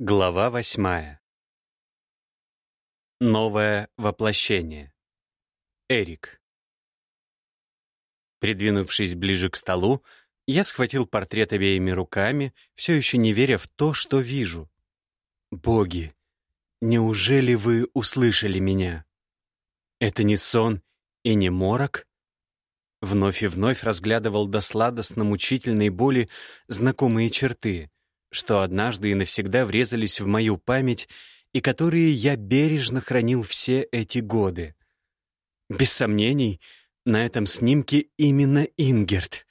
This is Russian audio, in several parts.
Глава восьмая. Новое воплощение. Эрик. Придвинувшись ближе к столу, я схватил портрет обеими руками, все еще не веря в то, что вижу. «Боги, неужели вы услышали меня? Это не сон и не морок?» Вновь и вновь разглядывал до сладостно-мучительной боли знакомые черты — что однажды и навсегда врезались в мою память и которые я бережно хранил все эти годы. Без сомнений, на этом снимке именно Ингерт.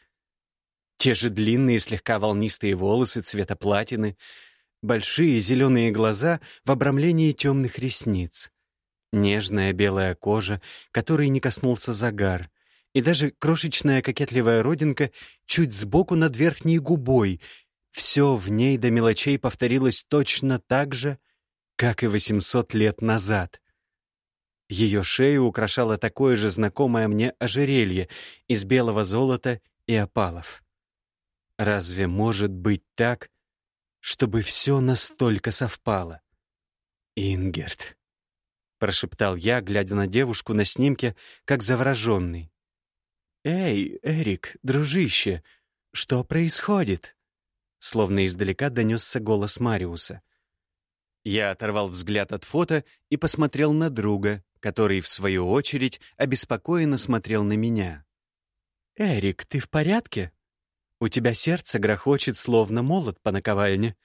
Те же длинные, слегка волнистые волосы цвета платины, большие зеленые глаза в обрамлении темных ресниц, нежная белая кожа, которой не коснулся загар, и даже крошечная кокетливая родинка чуть сбоку над верхней губой — все в ней до мелочей повторилось точно так же, как и 800 лет назад. Ее шею украшало такое же знакомое мне ожерелье из белого золота и опалов. Разве может быть так, чтобы все настолько совпало? «Ингерт», — прошептал я, глядя на девушку на снимке, как завороженный. «Эй, Эрик, дружище, что происходит?» Словно издалека донесся голос Мариуса. Я оторвал взгляд от фото и посмотрел на друга, который, в свою очередь, обеспокоенно смотрел на меня. «Эрик, ты в порядке? У тебя сердце грохочет, словно молот по наковальне.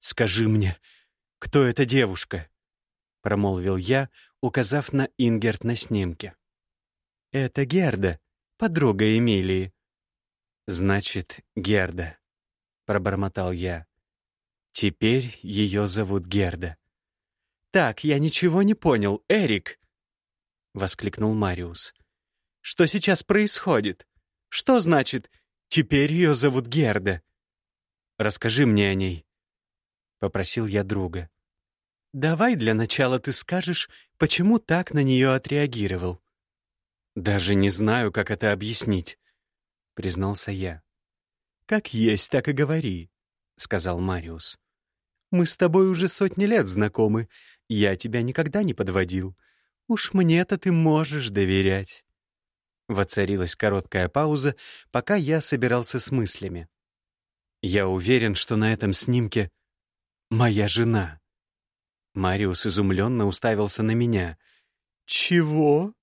Скажи мне, кто эта девушка?» — промолвил я, указав на Ингерт на снимке. «Это Герда, подруга Эмилии». «Значит, Герда». — пробормотал я. «Теперь ее зовут Герда». «Так, я ничего не понял, Эрик!» — воскликнул Мариус. «Что сейчас происходит? Что значит «теперь ее зовут Герда»?» «Расскажи мне о ней», — попросил я друга. «Давай для начала ты скажешь, почему так на нее отреагировал». «Даже не знаю, как это объяснить», — признался я. «Как есть, так и говори», — сказал Мариус. «Мы с тобой уже сотни лет знакомы. Я тебя никогда не подводил. Уж мне-то ты можешь доверять». Воцарилась короткая пауза, пока я собирался с мыслями. «Я уверен, что на этом снимке моя жена». Мариус изумленно уставился на меня. «Чего?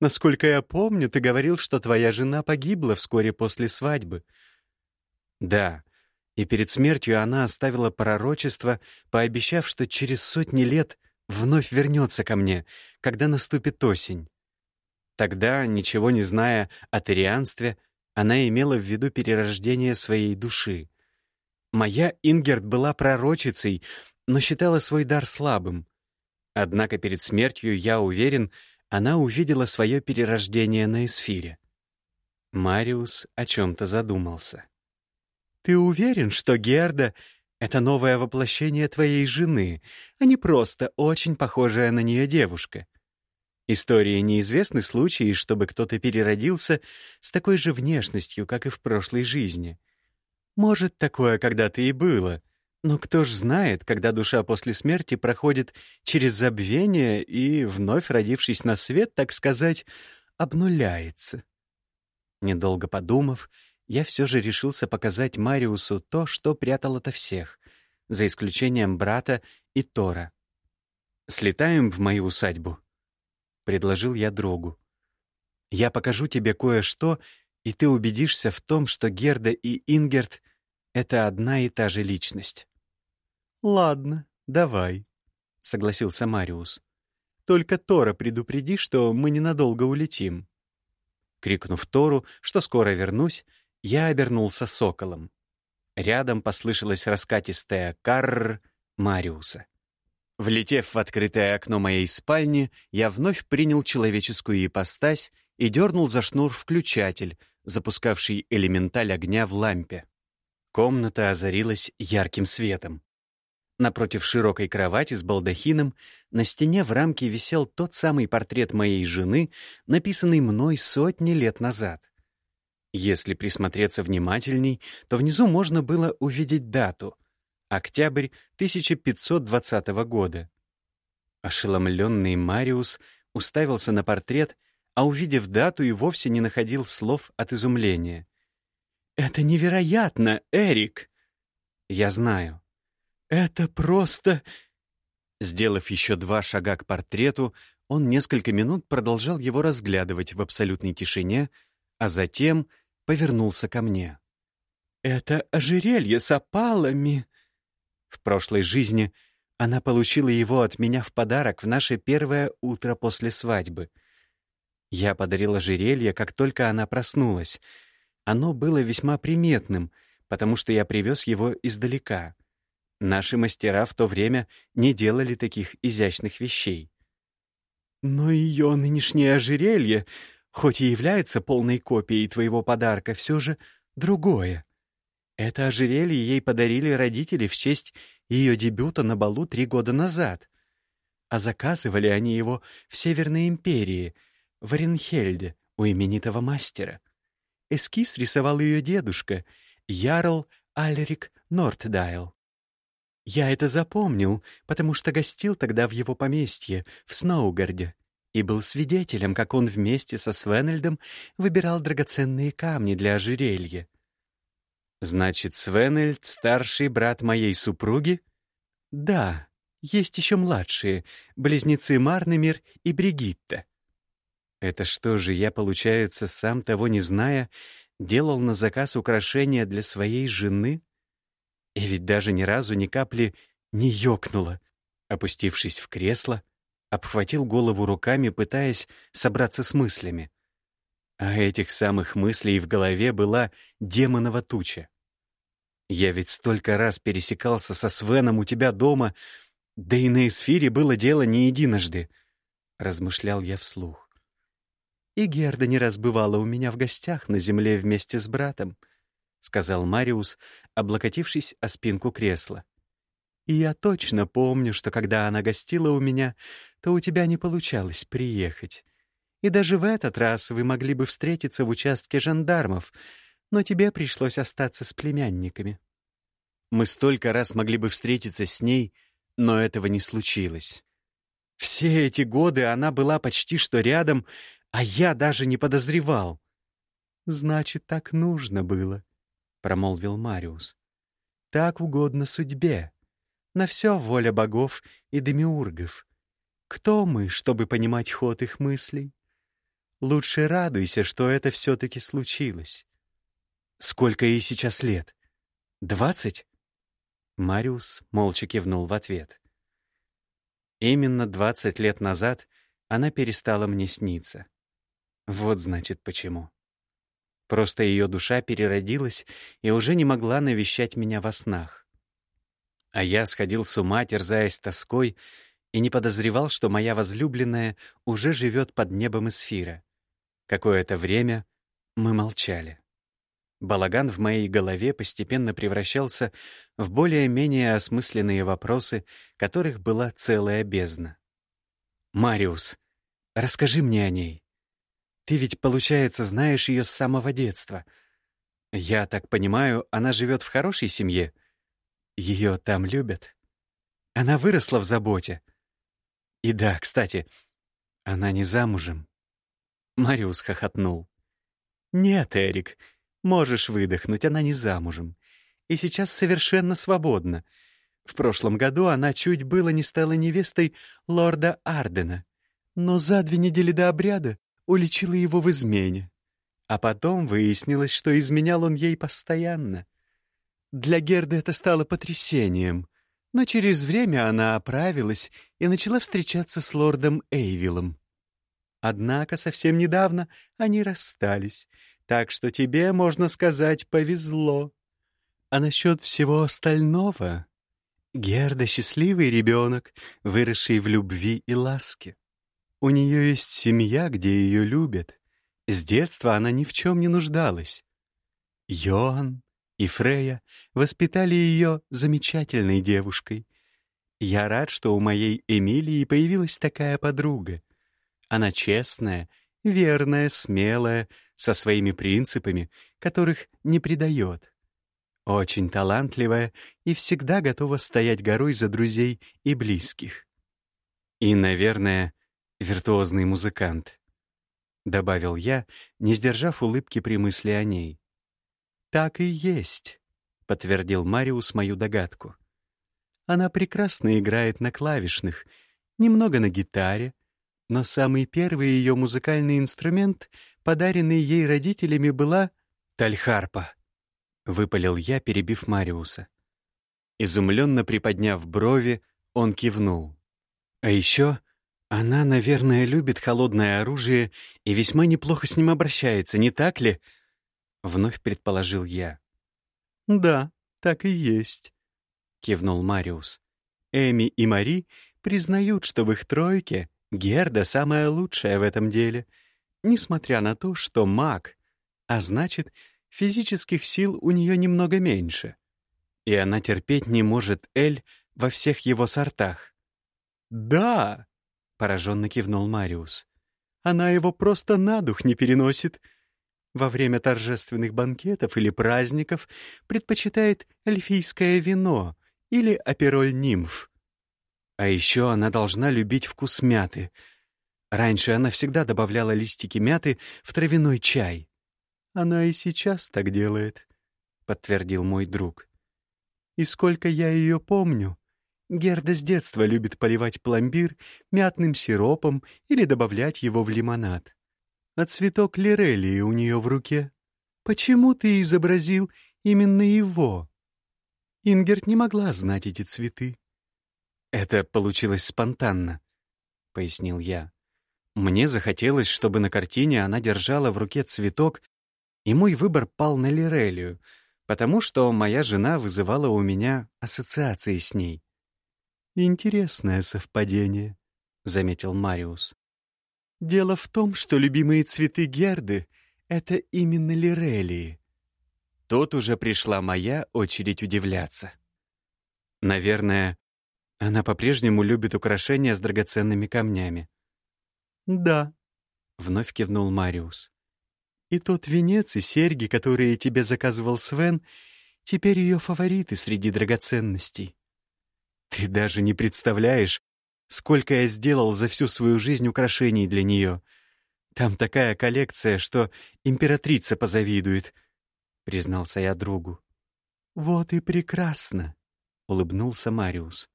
Насколько я помню, ты говорил, что твоя жена погибла вскоре после свадьбы. Да, и перед смертью она оставила пророчество, пообещав, что через сотни лет вновь вернется ко мне, когда наступит осень. Тогда, ничего не зная о тарианстве, она имела в виду перерождение своей души. Моя Ингерт была пророчицей, но считала свой дар слабым. Однако перед смертью, я уверен, она увидела свое перерождение на эсфире. Мариус о чем-то задумался. Ты уверен, что Герда — это новое воплощение твоей жены, а не просто очень похожая на нее девушка? Истории неизвестны случаи, чтобы кто-то переродился с такой же внешностью, как и в прошлой жизни. Может, такое когда-то и было, но кто ж знает, когда душа после смерти проходит через забвение и, вновь родившись на свет, так сказать, обнуляется. Недолго подумав, я все же решился показать Мариусу то, что прятал ото всех, за исключением брата и Тора. «Слетаем в мою усадьбу», — предложил я другу. «Я покажу тебе кое-что, и ты убедишься в том, что Герда и Ингерт — это одна и та же личность». «Ладно, давай», — согласился Мариус. «Только Тора предупреди, что мы ненадолго улетим». Крикнув Тору, что скоро вернусь, я обернулся соколом. Рядом послышалось раскатистое «карр» Мариуса. Влетев в открытое окно моей спальни, я вновь принял человеческую ипостась и дернул за шнур включатель, запускавший элементаль огня в лампе. Комната озарилась ярким светом. Напротив широкой кровати с балдахином на стене в рамке висел тот самый портрет моей жены, написанный мной сотни лет назад. Если присмотреться внимательней, то внизу можно было увидеть дату Октябрь 1520 года. Ошеломленный Мариус уставился на портрет, а, увидев дату, и вовсе не находил слов от изумления. «Это невероятно, Эрик!» «Я знаю». «Это просто...» Сделав еще два шага к портрету, он несколько минут продолжал его разглядывать в абсолютной тишине, а затем повернулся ко мне. «Это ожерелье с опалами!» В прошлой жизни она получила его от меня в подарок в наше первое утро после свадьбы. Я подарил ожерелье, как только она проснулась. Оно было весьма приметным, потому что я привез его издалека. Наши мастера в то время не делали таких изящных вещей. Но ее нынешнее ожерелье, хоть и является полной копией твоего подарка, все же другое. Это ожерелье ей подарили родители в честь ее дебюта на балу три года назад. А заказывали они его в Северной империи, в Оренхельде, у именитого мастера. Эскиз рисовал ее дедушка, Ярл Альрик Нортдайл. Я это запомнил, потому что гостил тогда в его поместье, в Сноугарде, и был свидетелем, как он вместе со Свенельдом выбирал драгоценные камни для ожерелья. «Значит, Свенельд — старший брат моей супруги?» «Да, есть еще младшие, близнецы Марнемир и Бригитта». «Это что же, я, получается, сам того не зная, делал на заказ украшения для своей жены?» И ведь даже ни разу ни капли не ёкнуло. Опустившись в кресло, обхватил голову руками, пытаясь собраться с мыслями. А этих самых мыслей в голове была демонова туча. Я ведь столько раз пересекался со Свеном у тебя дома, да и на эсфире было дело не единожды, — размышлял я вслух. И Герда не раз бывала у меня в гостях на земле вместе с братом —— сказал Мариус, облокотившись о спинку кресла. «И я точно помню, что когда она гостила у меня, то у тебя не получалось приехать. И даже в этот раз вы могли бы встретиться в участке жандармов, но тебе пришлось остаться с племянниками». Мы столько раз могли бы встретиться с ней, но этого не случилось. Все эти годы она была почти что рядом, а я даже не подозревал. Значит, так нужно было. — промолвил Мариус. «Так угодно судьбе. На все воля богов и демиургов. Кто мы, чтобы понимать ход их мыслей? Лучше радуйся, что это все-таки случилось. Сколько ей сейчас лет? Двадцать?» Мариус молча кивнул в ответ. Именно двадцать лет назад она перестала мне сниться. Вот значит почему. Просто ее душа переродилась и уже не могла навещать меня во снах. А я сходил с ума, терзаясь тоской, и не подозревал, что моя возлюбленная уже живет под небом эсфира. Какое-то время мы молчали. Балаган в моей голове постепенно превращался в более-менее осмысленные вопросы, которых была целая бездна. «Мариус, расскажи мне о ней. Ты ведь, получается, знаешь ее с самого детства. Я так понимаю, она живет в хорошей семье? Ее там любят? Она выросла в заботе. И да, кстати, она не замужем. Мариус хохотнул. «Нет, Эрик, можешь выдохнуть, она не замужем. И сейчас совершенно свободна. В прошлом году она чуть было не стала невестой лорда Ардена. Но за две недели до обряда уличила его в измене. А потом выяснилось, что изменял он ей постоянно. Для Герды это стало потрясением, но через время она оправилась и начала встречаться с лордом Эйвилом. Однако совсем недавно они расстались, так что тебе, можно сказать, повезло. А насчет всего остального... Герда — счастливый ребенок, выросший в любви и ласке. У нее есть семья, где ее любят. С детства она ни в чем не нуждалась. Йоан и Фрея воспитали ее замечательной девушкой. Я рад, что у моей Эмилии появилась такая подруга. Она честная, верная, смелая, со своими принципами, которых не предает. Очень талантливая и всегда готова стоять горой за друзей и близких. И, наверное, виртуозный музыкант, — добавил я, не сдержав улыбки при мысли о ней. «Так и есть», — подтвердил Мариус мою догадку. «Она прекрасно играет на клавишных, немного на гитаре, но самый первый ее музыкальный инструмент, подаренный ей родителями, была тальхарпа. Выпалил я, перебив Мариуса. Изумленно приподняв брови, он кивнул. А еще она, наверное, любит холодное оружие и весьма неплохо с ним обращается, не так ли? Вновь предположил я. Да, так и есть, кивнул Мариус. Эми и Мари признают, что в их тройке Герда самая лучшая в этом деле, несмотря на то, что маг, а значит, физических сил у нее немного меньше. И она терпеть не может Эль во всех его сортах. «Да!» — пораженно кивнул Мариус. «Она его просто на дух не переносит. Во время торжественных банкетов или праздников предпочитает эльфийское вино или апероль нимф. А еще она должна любить вкус мяты. Раньше она всегда добавляла листики мяты в травяной чай. Она и сейчас так делает, — подтвердил мой друг. И сколько я ее помню, Герда с детства любит поливать пломбир мятным сиропом или добавлять его в лимонад. А цветок лирелии у нее в руке. Почему ты изобразил именно его? Ингерт не могла знать эти цветы. «Это получилось спонтанно», — пояснил я. «Мне захотелось, чтобы на картине она держала в руке цветок, и мой выбор пал на Лирелию, потому что моя жена вызывала у меня ассоциации с ней». «Интересное совпадение», — заметил Мариус. «Дело в том, что любимые цветы Герды — это именно Лирелии». Тут уже пришла моя очередь удивляться. Наверное, она по-прежнему любит украшения с драгоценными камнями. «Да», — вновь кивнул Мариус. «И тот венец и серьги, которые тебе заказывал Свен, теперь ее фавориты среди драгоценностей. Ты даже не представляешь, сколько я сделал за всю свою жизнь украшений для нее. Там такая коллекция, что императрица позавидует», — признался я другу. «Вот и прекрасно», — улыбнулся Мариус.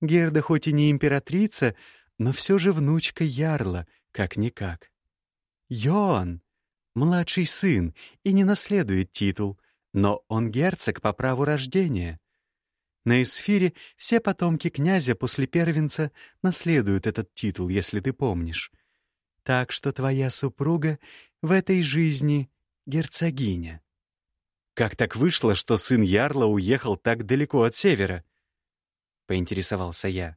Герда хоть и не императрица, но все же внучка Ярла, как-никак. Йоан — младший сын и не наследует титул, но он герцог по праву рождения. На Эсфире все потомки князя после первенца наследуют этот титул, если ты помнишь. Так что твоя супруга в этой жизни герцогиня. Как так вышло, что сын Ярла уехал так далеко от севера? — поинтересовался я.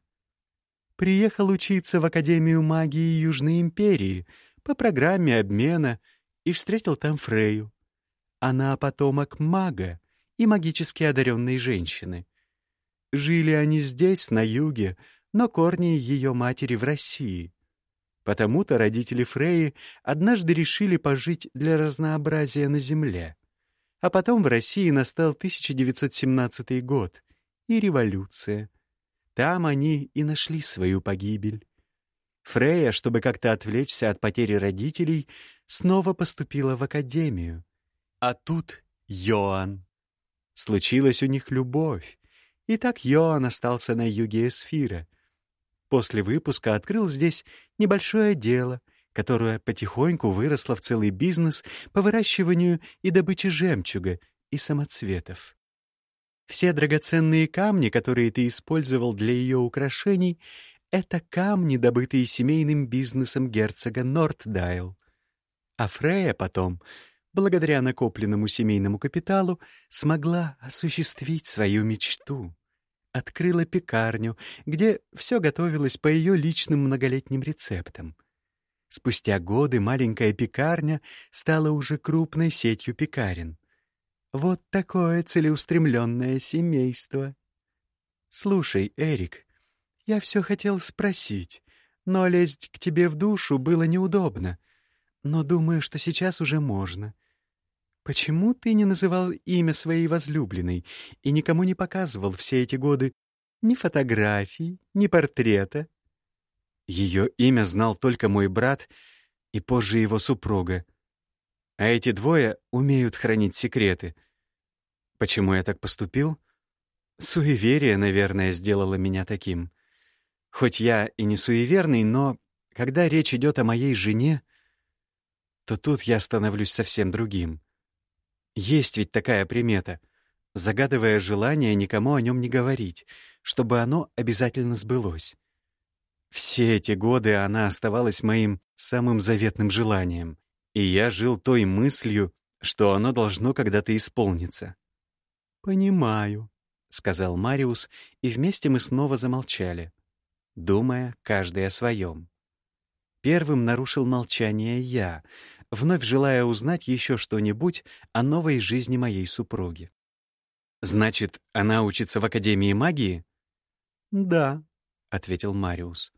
«Приехал учиться в Академию магии Южной Империи по программе обмена и встретил там Фрею. Она потомок мага и магически одаренной женщины. Жили они здесь, на юге, но корни ее матери в России. Потому-то родители Фреи однажды решили пожить для разнообразия на земле. А потом в России настал 1917 год и революция — там они и нашли свою погибель. Фрея, чтобы как-то отвлечься от потери родителей, снова поступила в академию. А тут Йоан. Случилась у них любовь. И так Йоан остался на юге Эсфира. После выпуска открыл здесь небольшое дело, которое потихоньку выросло в целый бизнес по выращиванию и добыче жемчуга и самоцветов. Все драгоценные камни, которые ты использовал для ее украшений, это камни, добытые семейным бизнесом герцога Нортдайл. А Фрея потом, благодаря накопленному семейному капиталу, смогла осуществить свою мечту. Открыла пекарню, где все готовилось по ее личным многолетним рецептам. Спустя годы маленькая пекарня стала уже крупной сетью пекарен — вот такое целеустремленное семейство. Слушай, Эрик, я все хотел спросить, но лезть к тебе в душу было неудобно. Но думаю, что сейчас уже можно. Почему ты не называл имя своей возлюбленной и никому не показывал все эти годы ни фотографий, ни портрета? Ее имя знал только мой брат и позже его супруга. А эти двое умеют хранить секреты. Почему я так поступил? Суеверие, наверное, сделало меня таким. Хоть я и не суеверный, но когда речь идет о моей жене, то тут я становлюсь совсем другим. Есть ведь такая примета. Загадывая желание, никому о нем не говорить, чтобы оно обязательно сбылось. Все эти годы она оставалась моим самым заветным желанием, и я жил той мыслью, что оно должно когда-то исполниться. «Понимаю», — сказал Мариус, и вместе мы снова замолчали, думая каждый о своем. Первым нарушил молчание я, вновь желая узнать еще что-нибудь о новой жизни моей супруги. «Значит, она учится в Академии магии?» «Да», — ответил Мариус.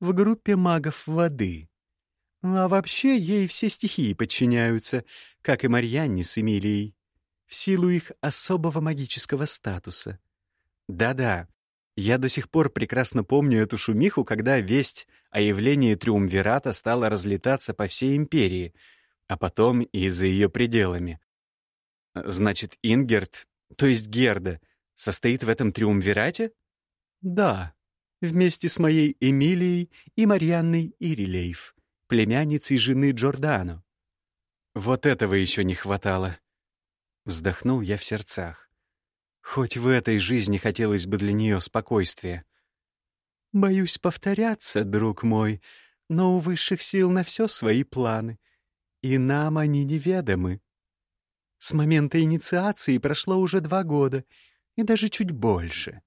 «В группе магов воды. А вообще ей все стихии подчиняются, как и Марьянне с Эмилией, в силу их особого магического статуса. Да-да, я до сих пор прекрасно помню эту шумиху, когда весть о явлении Триумвирата стала разлетаться по всей империи, а потом и за ее пределами. Значит, Ингерт, то есть Герда, состоит в этом Триумвирате? Да, вместе с моей Эмилией и Марианной Ирилейф, племянницей жены Джордано. Вот этого еще не хватало. Вздохнул я в сердцах. Хоть в этой жизни хотелось бы для нее спокойствия. Боюсь повторяться, друг мой, но у высших сил на все свои планы, и нам они неведомы. С момента инициации прошло уже два года, и даже чуть больше.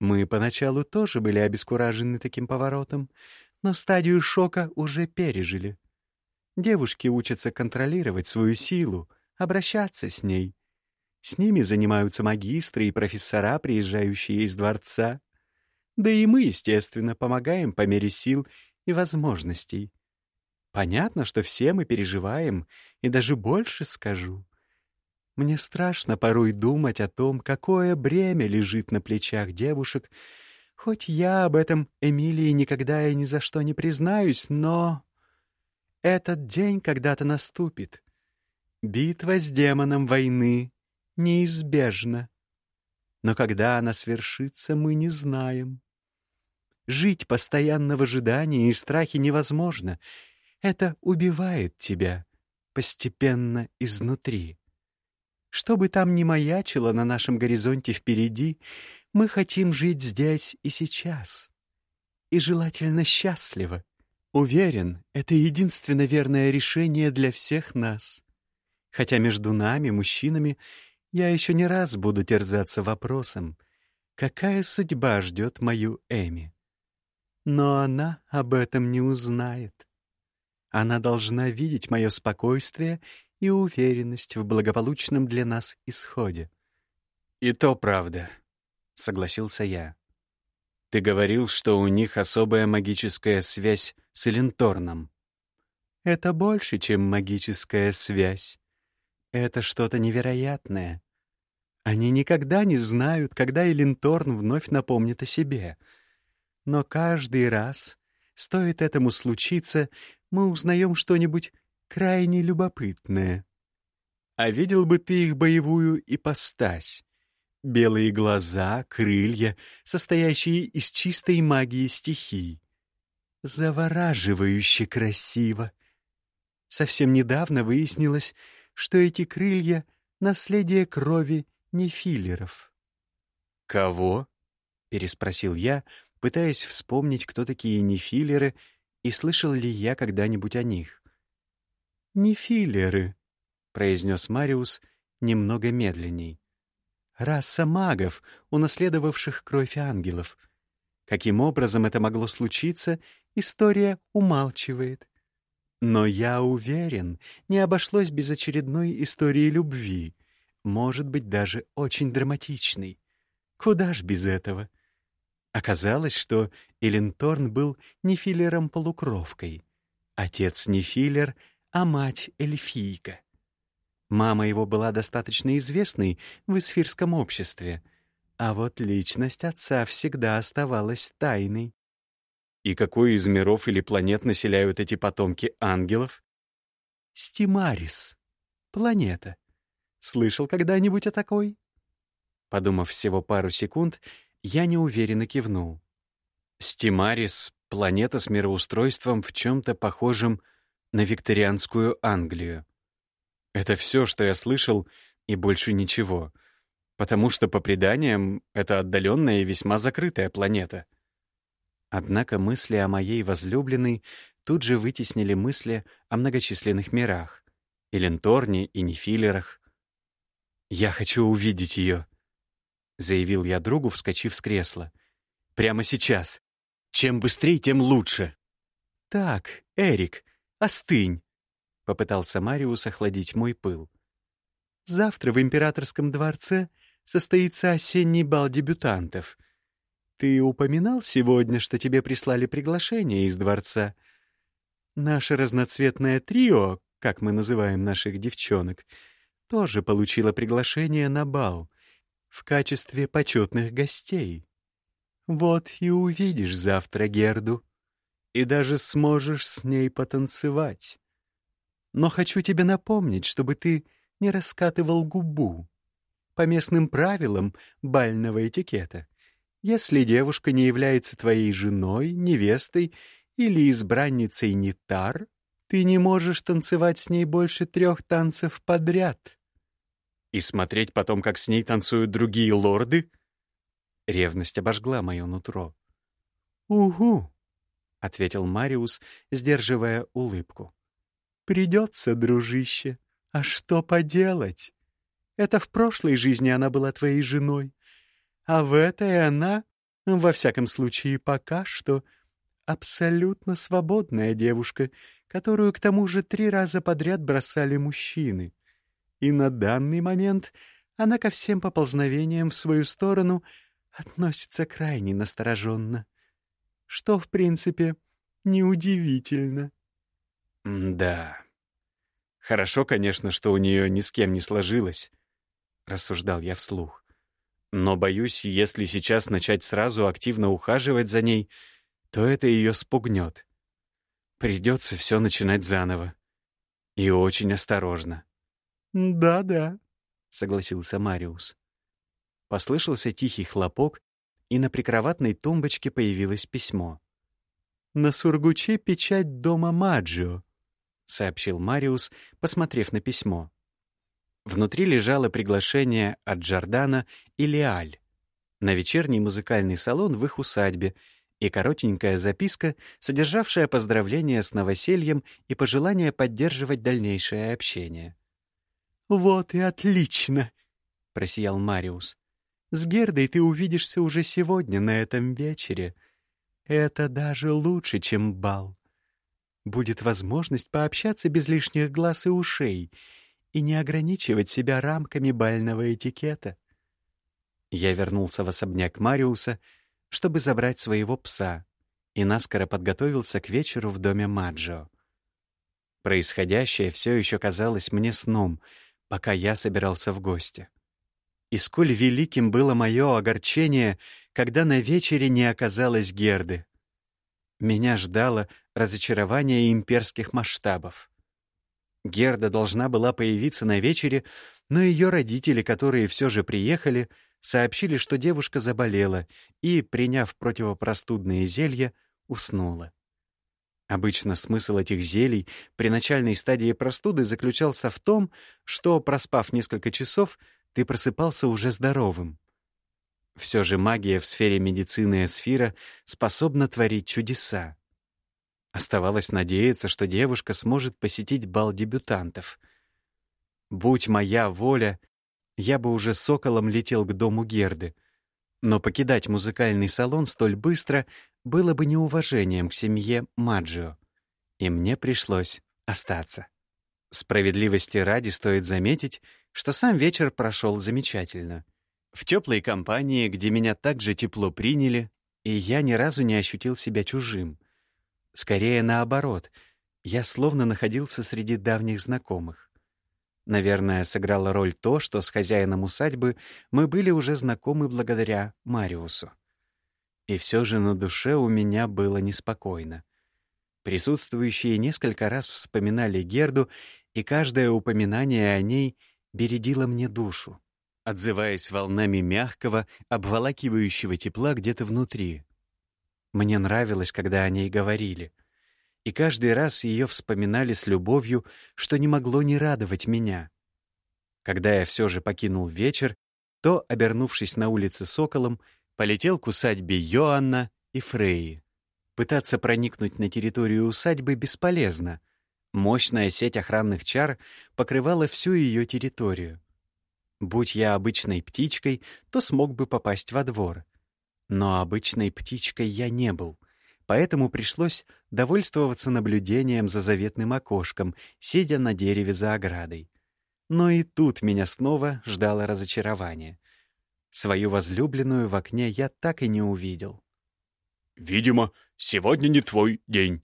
Мы поначалу тоже были обескуражены таким поворотом, но стадию шока уже пережили. Девушки учатся контролировать свою силу, обращаться с ней — с ними занимаются магистры и профессора, приезжающие из дворца. Да и мы, естественно, помогаем по мере сил и возможностей. Понятно, что все мы переживаем, и даже больше скажу. Мне страшно порой думать о том, какое бремя лежит на плечах девушек, хоть я об этом Эмилии никогда и ни за что не признаюсь, но... Этот день когда-то наступит. Битва с демоном войны неизбежна. Но когда она свершится, мы не знаем. Жить постоянно в ожидании и страхе невозможно. Это убивает тебя постепенно изнутри. Что бы там ни маячило на нашем горизонте впереди, мы хотим жить здесь и сейчас. И желательно счастливо. Уверен, это единственно верное решение для всех нас. Хотя между нами, мужчинами, я еще не раз буду терзаться вопросом, какая судьба ждет мою Эми. Но она об этом не узнает. Она должна видеть мое спокойствие и уверенность в благополучном для нас исходе. «И то правда», — согласился я. «Ты говорил, что у них особая магическая связь с Эленторном». «Это больше, чем магическая связь. Это что-то невероятное. Они никогда не знают, когда Элинторн вновь напомнит о себе. Но каждый раз, стоит этому случиться, мы узнаем что-нибудь крайне любопытное. А видел бы ты их боевую ипостась? Белые глаза, крылья, состоящие из чистой магии стихий. Завораживающе красиво. Совсем недавно выяснилось, что эти крылья — наследие крови нефилеров. «Кого?» — переспросил я, пытаясь вспомнить, кто такие нефилеры и слышал ли я когда-нибудь о них. «Нефилеры», — произнес Мариус немного медленней. «Раса магов, унаследовавших кровь ангелов. Каким образом это могло случиться, история умалчивает. Но я уверен, не обошлось без очередной истории любви, может быть, даже очень драматичной. Куда ж без этого? Оказалось, что Эленторн был Нефилером-полукровкой. Отец Нефилер, а мать — эльфийка. Мама его была достаточно известной в эсфирском обществе, а вот личность отца всегда оставалась тайной. И какой из миров или планет населяют эти потомки ангелов? Стимарис. Планета. Слышал когда-нибудь о такой? Подумав всего пару секунд, я неуверенно кивнул. Стимарис — планета с мироустройством в чем-то похожем на викторианскую Англию. Это все, что я слышал, и больше ничего. Потому что, по преданиям, это отдаленная и весьма закрытая планета. Однако мысли о моей возлюбленной тут же вытеснили мысли о многочисленных мирах. И Ленторне, и Нефилерах. «Я хочу увидеть ее», — заявил я другу, вскочив с кресла. «Прямо сейчас. Чем быстрее, тем лучше». «Так, Эрик, остынь», — попытался Мариус охладить мой пыл. «Завтра в императорском дворце состоится осенний бал дебютантов. Ты упоминал сегодня, что тебе прислали приглашение из дворца? Наше разноцветное трио, как мы называем наших девчонок, тоже получило приглашение на бал в качестве почетных гостей. Вот и увидишь завтра Герду, и даже сможешь с ней потанцевать. Но хочу тебе напомнить, чтобы ты не раскатывал губу. По местным правилам бального этикета, если девушка не является твоей женой, невестой или избранницей Нитар, ты не можешь танцевать с ней больше трех танцев подряд. И смотреть потом, как с ней танцуют другие лорды? Ревность обожгла мое нутро. «Угу», — ответил Мариус, сдерживая улыбку. Придется, дружище. А что поделать? Это в прошлой жизни она была твоей женой. А в этой она, во всяком случае пока что, абсолютно свободная девушка, которую к тому же три раза подряд бросали мужчины. И на данный момент она ко всем поползновениям в свою сторону относится крайне настороженно. Что, в принципе, неудивительно. «Да. Хорошо, конечно, что у нее ни с кем не сложилось», — рассуждал я вслух. «Но, боюсь, если сейчас начать сразу активно ухаживать за ней, то это ее спугнет. Придется все начинать заново. И очень осторожно». «Да-да», — согласился Мариус. Послышался тихий хлопок, и на прикроватной тумбочке появилось письмо. «На сургуче печать дома Маджио», сообщил Мариус, посмотрев на письмо. Внутри лежало приглашение от Джордана и Леаль на вечерний музыкальный салон в их усадьбе и коротенькая записка, содержавшая поздравления с новосельем и пожелание поддерживать дальнейшее общение. «Вот и отлично!» — просиял Мариус. «С Гердой ты увидишься уже сегодня на этом вечере. Это даже лучше, чем бал будет возможность пообщаться без лишних глаз и ушей и не ограничивать себя рамками бального этикета. Я вернулся в особняк Мариуса, чтобы забрать своего пса, и наскоро подготовился к вечеру в доме Маджо. Происходящее все еще казалось мне сном, пока я собирался в гости. И сколь великим было мое огорчение, когда на вечере не оказалось Герды. Меня ждало разочарование имперских масштабов. Герда должна была появиться на вечере, но ее родители, которые все же приехали, сообщили, что девушка заболела и, приняв противопростудные зелья, уснула. Обычно смысл этих зелий при начальной стадии простуды заключался в том, что, проспав несколько часов, ты просыпался уже здоровым. Все же магия в сфере медицины Эсфира способна творить чудеса. Оставалось надеяться, что девушка сможет посетить бал дебютантов. Будь моя воля, я бы уже соколом летел к дому Герды. Но покидать музыкальный салон столь быстро было бы неуважением к семье Маджио. И мне пришлось остаться. Справедливости ради стоит заметить, что сам вечер прошел замечательно — в теплой компании, где меня также тепло приняли, и я ни разу не ощутил себя чужим. Скорее наоборот, я словно находился среди давних знакомых. Наверное, сыграло роль то, что с хозяином усадьбы мы были уже знакомы благодаря Мариусу. И все же на душе у меня было неспокойно. Присутствующие несколько раз вспоминали Герду, и каждое упоминание о ней бередило мне душу, отзываясь волнами мягкого, обволакивающего тепла где-то внутри. Мне нравилось, когда о ней говорили. И каждый раз ее вспоминали с любовью, что не могло не радовать меня. Когда я все же покинул вечер, то, обернувшись на улице соколом, полетел к усадьбе Йоанна и Фреи. Пытаться проникнуть на территорию усадьбы бесполезно. Мощная сеть охранных чар покрывала всю ее территорию. Будь я обычной птичкой, то смог бы попасть во двор. Но обычной птичкой я не был, поэтому пришлось довольствоваться наблюдением за заветным окошком, сидя на дереве за оградой. Но и тут меня снова ждало разочарование. Свою возлюбленную в окне я так и не увидел. «Видимо, сегодня не твой день».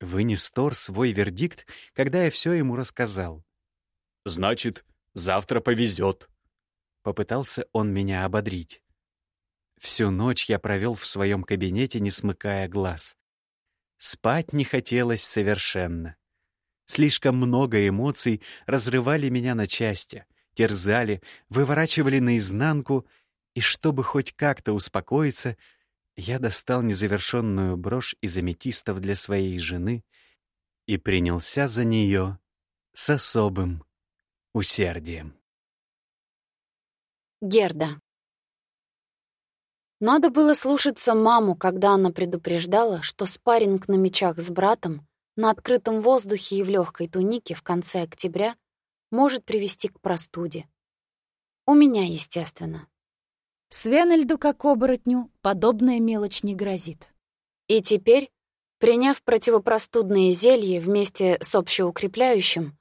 Вынес Тор свой вердикт, когда я все ему рассказал. «Значит, завтра повезет». Попытался он меня ободрить. Всю ночь я провел в своем кабинете, не смыкая глаз. Спать не хотелось совершенно. Слишком много эмоций разрывали меня на части — терзали, выворачивали наизнанку, и чтобы хоть как-то успокоиться, я достал незавершенную брошь из аметистов для своей жены и принялся за нее с особым усердием. Герда. Надо было слушаться маму, когда она предупреждала, что спарринг на мечах с братом на открытом воздухе и в легкой тунике в конце октября может привести к простуде. У меня, естественно. Свенельду, как оборотню, подобная мелочь не грозит. И теперь, приняв противопростудные зелья вместе с общеукрепляющим,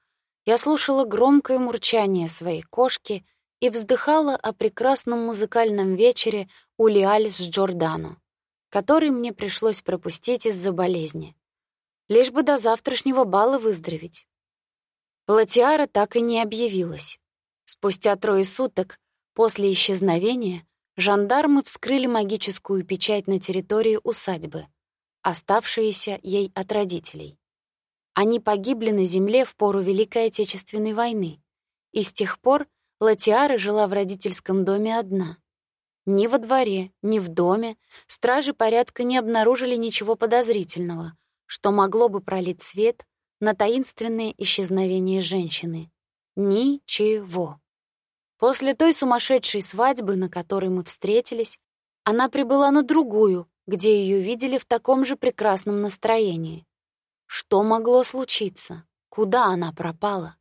я слушала громкое мурчание своей кошки и вздыхала о прекрасном музыкальном вечере у Лиаль с Джордано, который мне пришлось пропустить из-за болезни. Лишь бы до завтрашнего бала выздороветь. Латиара так и не объявилась. Спустя трое суток после исчезновения жандармы вскрыли магическую печать на территории усадьбы, оставшиеся ей от родителей. Они погибли на земле в пору Великой Отечественной войны, и с тех пор Латиара жила в родительском доме одна. Ни во дворе, ни в доме стражи порядка не обнаружили ничего подозрительного, что могло бы пролить свет на таинственное исчезновение женщины. Ничего. После той сумасшедшей свадьбы, на которой мы встретились, она прибыла на другую, где ее видели в таком же прекрасном настроении. Что могло случиться? Куда она пропала?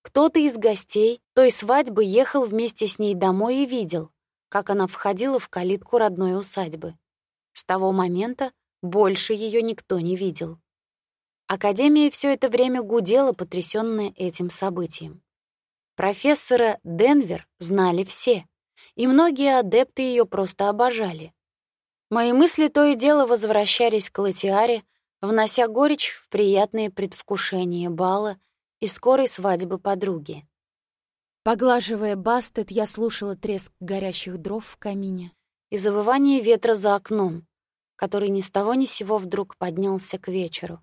Кто-то из гостей той свадьбы ехал вместе с ней домой и видел, как она входила в калитку родной усадьбы. С того момента больше ее никто не видел. Академия все это время гудела, потрясённая этим событием. Профессора Денвер знали все, и многие адепты ее просто обожали. Мои мысли то и дело возвращались к Латиаре, внося горечь в приятное предвкушение бала и скорой свадьбы подруги. Поглаживая бастет, я слушала треск горящих дров в камине и завывание ветра за окном, который ни с того ни сего вдруг поднялся к вечеру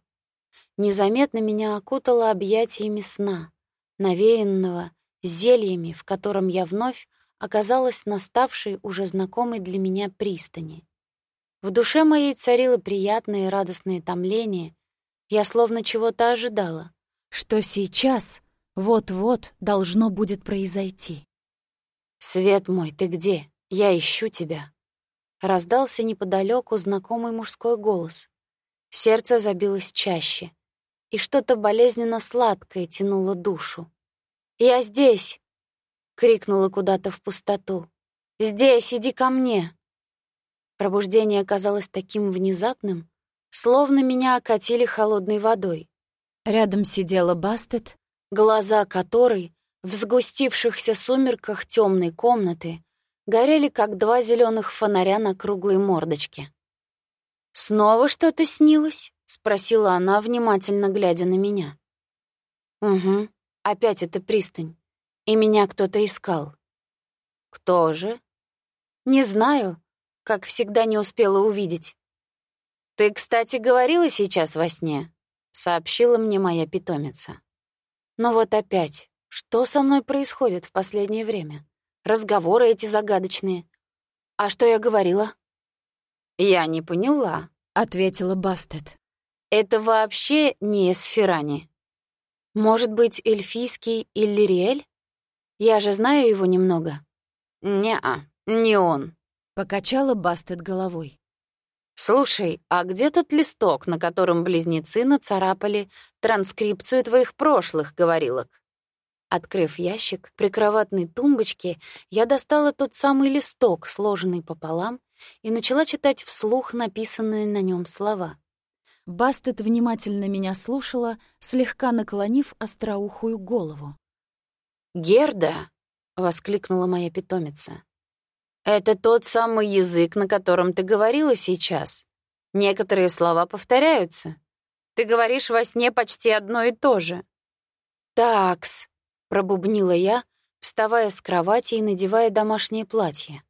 незаметно меня окутало объятиями сна, навеянного зельями, в котором я вновь оказалась на ставшей уже знакомой для меня пристани. В душе моей царило приятное и радостное томление. Я словно чего-то ожидала. Что сейчас, вот-вот, должно будет произойти. «Свет мой, ты где? Я ищу тебя!» Раздался неподалеку знакомый мужской голос. Сердце забилось чаще и что-то болезненно сладкое тянуло душу. «Я здесь!» — крикнула куда-то в пустоту. «Здесь, иди ко мне!» Пробуждение оказалось таким внезапным, словно меня окатили холодной водой. Рядом сидела Бастет, глаза которой в сгустившихся сумерках темной комнаты горели, как два зеленых фонаря на круглой мордочке. «Снова что-то снилось?» — спросила она, внимательно глядя на меня. «Угу», Опять это пристань. И меня кто-то искал. Кто же? Не знаю, как всегда не успела увидеть. Ты, кстати, говорила сейчас во сне, сообщила мне моя питомица. Но вот опять, что со мной происходит в последнее время? Разговоры эти загадочные. А что я говорила? Я не поняла, ответила Бастет. Это вообще не Эсфирани. Может быть, эльфийский Иллириэль? Я же знаю его немного. Не-а, не он. Покачала Бастет головой. «Слушай, а где тот листок, на котором близнецы нацарапали транскрипцию твоих прошлых говорилок?» Открыв ящик прикроватной тумбочки, я достала тот самый листок, сложенный пополам, и начала читать вслух написанные на нем слова. Бастет внимательно меня слушала, слегка наклонив остроухую голову. «Герда!» — воскликнула моя питомица. «Это тот самый язык, на котором ты говорила сейчас. Некоторые слова повторяются. Ты говоришь во сне почти одно и то же». «Такс», — пробубнила я, вставая с кровати и надевая домашнее платье.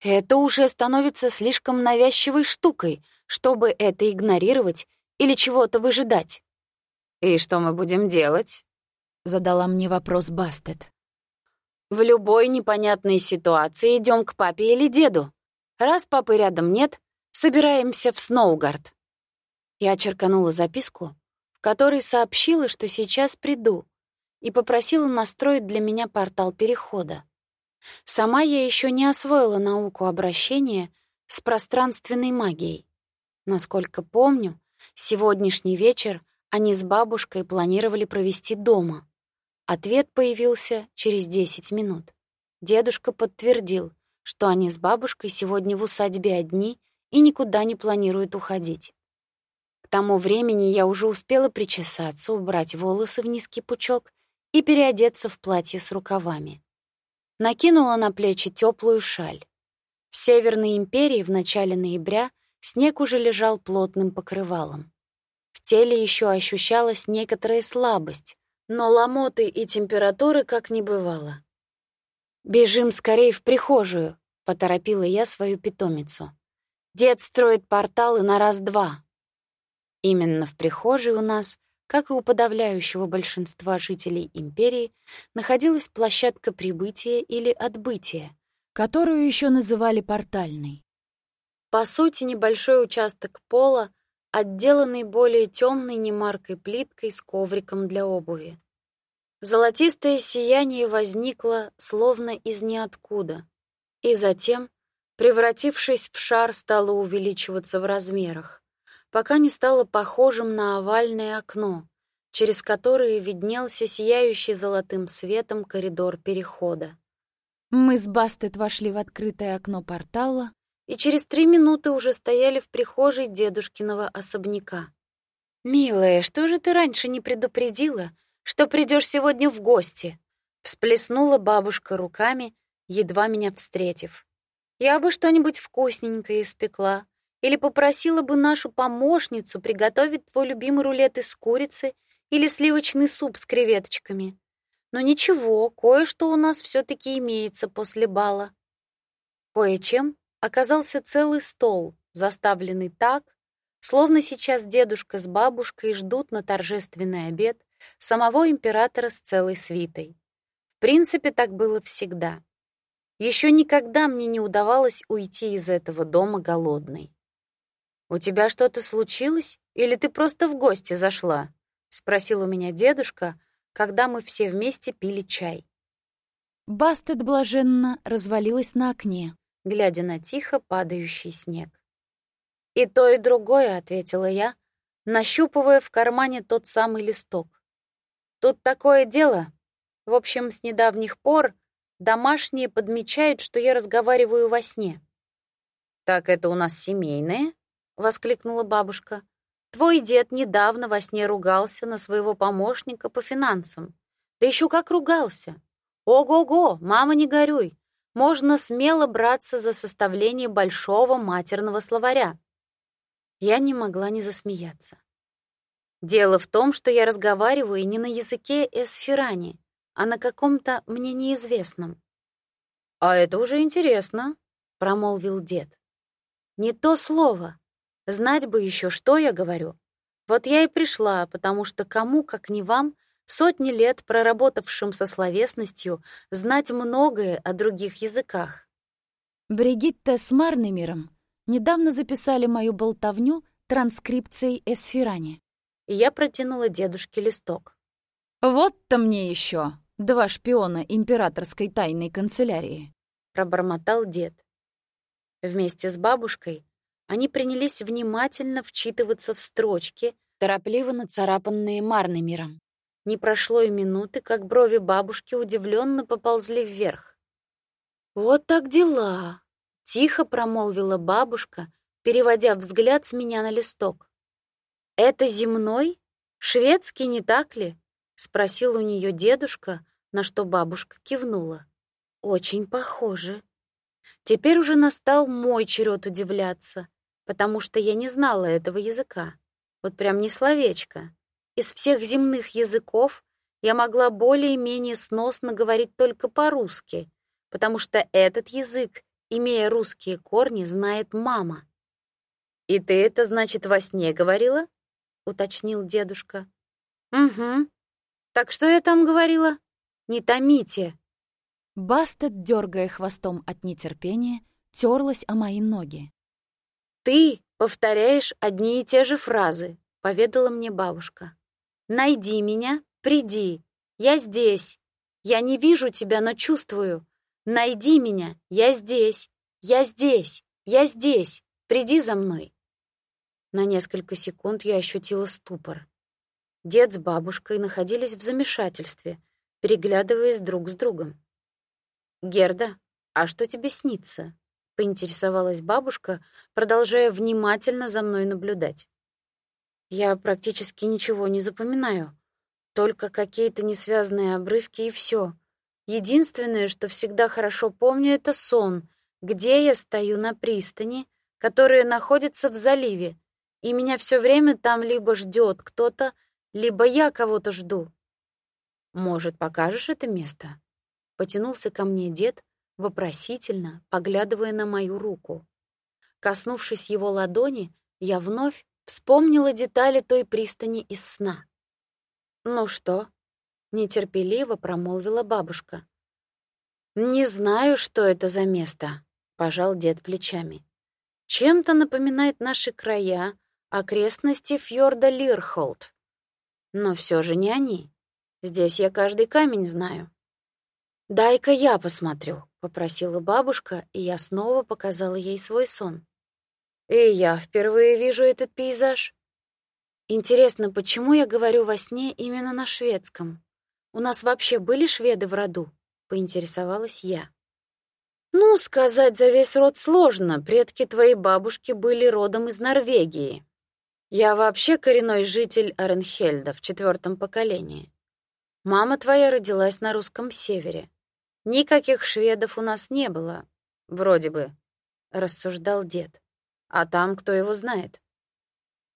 «Это уже становится слишком навязчивой штукой, чтобы это игнорировать или чего-то выжидать». «И что мы будем делать?» — задала мне вопрос Бастет. В любой непонятной ситуации идем к папе или деду. Раз папы рядом нет, собираемся в Сноугард. Я черканула записку, в которой сообщила, что сейчас приду, и попросила настроить для меня портал перехода. Сама я еще не освоила науку обращения с пространственной магией. Насколько помню, сегодняшний вечер они с бабушкой планировали провести дома. Ответ появился через 10 минут. Дедушка подтвердил, что они с бабушкой сегодня в усадьбе одни и никуда не планируют уходить. К тому времени я уже успела причесаться, убрать волосы в низкий пучок и переодеться в платье с рукавами. Накинула на плечи теплую шаль. В Северной империи в начале ноября снег уже лежал плотным покрывалом. В теле еще ощущалась некоторая слабость, но ломоты и температуры как не бывало. «Бежим скорее в прихожую», — поторопила я свою питомицу. «Дед строит порталы на раз-два». Именно в прихожей у нас, как и у подавляющего большинства жителей империи, находилась площадка прибытия или отбытия, которую еще называли портальной. По сути, небольшой участок пола, отделанный более темной немаркой плиткой с ковриком для обуви. Золотистое сияние возникло словно из ниоткуда, и затем, превратившись в шар, стало увеличиваться в размерах, пока не стало похожим на овальное окно, через которое виднелся сияющий золотым светом коридор перехода. Мы с Бастет вошли в открытое окно портала, и через три минуты уже стояли в прихожей дедушкиного особняка. «Милая, что же ты раньше не предупредила, что придешь сегодня в гости?» Всплеснула бабушка руками, едва меня встретив. «Я бы что-нибудь вкусненькое испекла или попросила бы нашу помощницу приготовить твой любимый рулет из курицы или сливочный суп с креветочками. Но ничего, кое-что у нас все таки имеется после бала». Кое-чем оказался целый стол, заставленный так, словно сейчас дедушка с бабушкой ждут на торжественный обед самого императора с целой свитой. В принципе, так было всегда. Еще никогда мне не удавалось уйти из этого дома голодной. «У тебя что-то случилось? Или ты просто в гости зашла?» — спросил у меня дедушка, когда мы все вместе пили чай. Бастет блаженно развалилась на окне, глядя на тихо падающий снег. «И то, и другое», — ответила я, нащупывая в кармане тот самый листок. «Тут такое дело. В общем, с недавних пор домашние подмечают, что я разговариваю во сне». «Так это у нас семейное?» — воскликнула бабушка. «Твой дед недавно во сне ругался на своего помощника по финансам. Да еще как ругался! Ого-го, мама, не горюй! Можно смело браться за составление большого матерного словаря. Я не могла не засмеяться. Дело в том, что я разговариваю не на языке эсфирани, а на каком-то мне неизвестном. «А это уже интересно», — промолвил дед. «Не то слово. Знать бы еще, что я говорю. Вот я и пришла, потому что кому, как не вам, сотни лет проработавшим со словесностью, знать многое о других языках». Бригитта с Марнемиром недавно записали мою болтовню транскрипцией Эсфирани. Я протянула дедушке листок. «Вот-то мне еще два шпиона императорской тайной канцелярии», — пробормотал дед. Вместе с бабушкой они принялись внимательно вчитываться в строчки, торопливо нацарапанные Марнемиром. Не прошло и минуты, как брови бабушки удивленно поползли вверх. «Вот так дела!» — тихо промолвила бабушка, переводя взгляд с меня на листок. «Это земной? Шведский, не так ли?» — спросил у нее дедушка, на что бабушка кивнула. «Очень похоже». Теперь уже настал мой черед удивляться, потому что я не знала этого языка. Вот прям не словечко. Из всех земных языков я могла более-менее сносно говорить только по-русски, потому что этот язык, имея русские корни, знает мама. «И ты это, значит, во сне говорила?» — уточнил дедушка. «Угу. Так что я там говорила? Не томите!» Бастет, дергая хвостом от нетерпения, терлась о мои ноги. «Ты повторяешь одни и те же фразы», — поведала мне бабушка. «Найди меня, приди, я здесь. Я не вижу тебя, но чувствую. Найди меня, я здесь, я здесь, я здесь. Приди за мной». На несколько секунд я ощутила ступор. Дед с бабушкой находились в замешательстве, переглядываясь друг с другом. «Герда, а что тебе снится?» — поинтересовалась бабушка, продолжая внимательно за мной наблюдать. «Я практически ничего не запоминаю, только какие-то несвязные обрывки и все. Единственное, что всегда хорошо помню, это сон, где я стою на пристани, которая находится в заливе, и меня все время там либо ждет кто-то, либо я кого-то жду. Может, покажешь это место? Потянулся ко мне дед, вопросительно, поглядывая на мою руку. Коснувшись его ладони, я вновь вспомнила детали той пристани из сна. «Ну что?» — нетерпеливо промолвила бабушка. «Не знаю, что это за место», — пожал дед плечами. «Чем-то напоминает наши края, окрестности фьорда Лирхолд. Но все же не они. Здесь я каждый камень знаю. «Дай-ка я посмотрю», — попросила бабушка, и я снова показала ей свой сон. «И я впервые вижу этот пейзаж. Интересно, почему я говорю во сне именно на шведском? У нас вообще были шведы в роду?» — поинтересовалась я. «Ну, сказать за весь род сложно. Предки твоей бабушки были родом из Норвегии. Я вообще коренной житель Аренхельда в четвертом поколении. Мама твоя родилась на русском севере. Никаких шведов у нас не было, вроде бы, — рассуждал дед. А там кто его знает?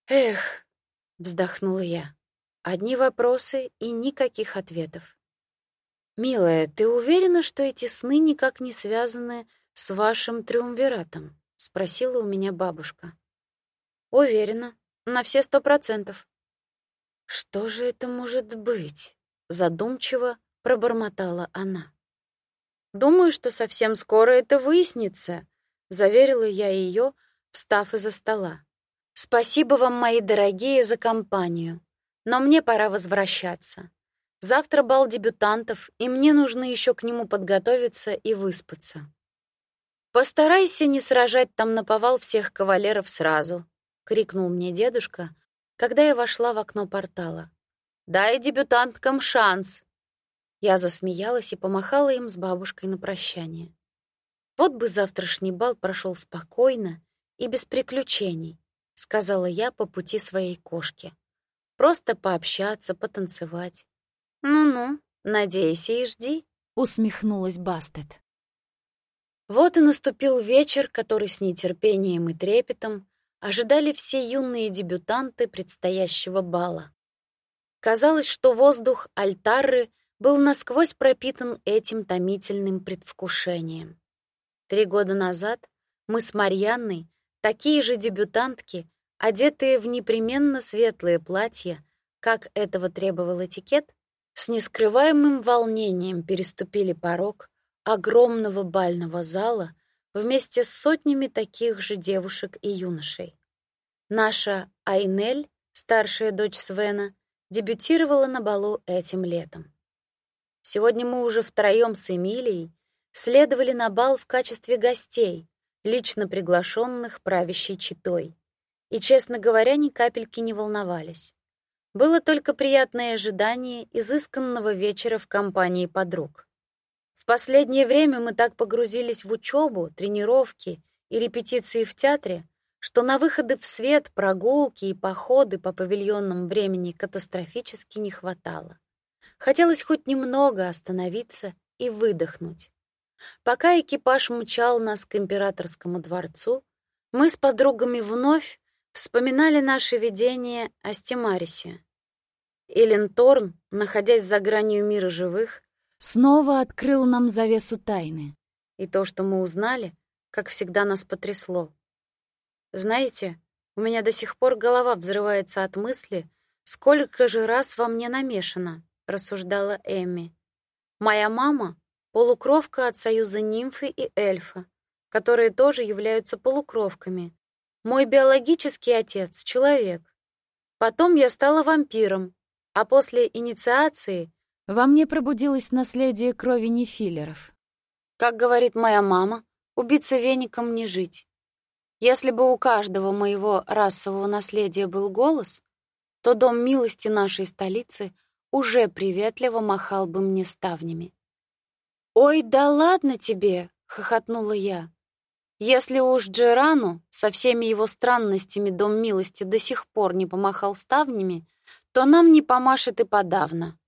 Эх, — вздохнула я. Одни вопросы и никаких ответов. «Милая, ты уверена, что эти сны никак не связаны с вашим триумвиратом?» — спросила у меня бабушка. «Уверена», на все сто процентов. Что же это может быть? Задумчиво пробормотала она. Думаю, что совсем скоро это выяснится, заверила я ее, встав из-за стола. Спасибо вам, мои дорогие, за компанию. Но мне пора возвращаться. Завтра бал дебютантов, и мне нужно еще к нему подготовиться и выспаться. Постарайся не сражать там наповал всех кавалеров сразу, — крикнул мне дедушка, когда я вошла в окно портала. «Дай дебютанткам шанс!» Я засмеялась и помахала им с бабушкой на прощание. «Вот бы завтрашний бал прошел спокойно и без приключений», — сказала я по пути своей кошки. «Просто пообщаться, потанцевать». «Ну-ну, надейся и жди», — усмехнулась Бастет. Вот и наступил вечер, который с нетерпением и трепетом ожидали все юные дебютанты предстоящего бала. Казалось, что воздух альтары был насквозь пропитан этим томительным предвкушением. Три года назад мы с Марьянной, такие же дебютантки, одетые в непременно светлые платья, как этого требовал этикет, с нескрываемым волнением переступили порог огромного бального зала вместе с сотнями таких же девушек и юношей. Наша Айнель, старшая дочь Свена, дебютировала на балу этим летом. Сегодня мы уже втроем с Эмилией следовали на бал в качестве гостей, лично приглашенных правящей читой. И, честно говоря, ни капельки не волновались. Было только приятное ожидание изысканного вечера в компании подруг. В последнее время мы так погрузились в учебу, тренировки и репетиции в театре, что на выходы в свет, прогулки и походы по павильонам времени катастрофически не хватало. Хотелось хоть немного остановиться и выдохнуть. Пока экипаж мчал нас к императорскому дворцу, мы с подругами вновь вспоминали наше видение о Стимарисе. Элен Торн, находясь за гранью мира живых, снова открыл нам завесу тайны. И то, что мы узнали, как всегда нас потрясло. Знаете, у меня до сих пор голова взрывается от мысли, сколько же раз во мне намешано, рассуждала Эми. Моя мама — полукровка от союза нимфы и эльфа, которые тоже являются полукровками. Мой биологический отец — человек. Потом я стала вампиром, а после инициации во мне пробудилось наследие крови нефилеров. Как говорит моя мама, убиться веником не жить. Если бы у каждого моего расового наследия был голос, то дом милости нашей столицы уже приветливо махал бы мне ставнями. «Ой, да ладно тебе!» — хохотнула я. «Если уж Джерану со всеми его странностями дом милости до сих пор не помахал ставнями, то нам не помашет и подавно».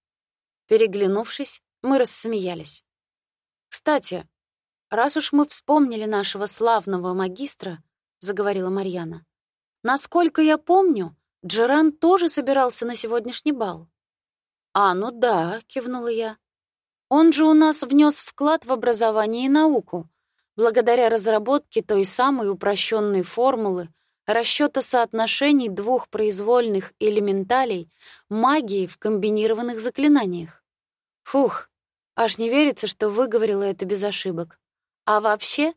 Переглянувшись, мы рассмеялись. «Кстати, раз уж мы вспомнили нашего славного магистра», — заговорила Марьяна, «насколько я помню, Джеран тоже собирался на сегодняшний бал». «А, ну да», — кивнула я. «Он же у нас внес вклад в образование и науку, благодаря разработке той самой упрощенной формулы расчета соотношений двух произвольных элементалей магии в комбинированных заклинаниях. Фух, аж не верится, что выговорила это без ошибок. А вообще,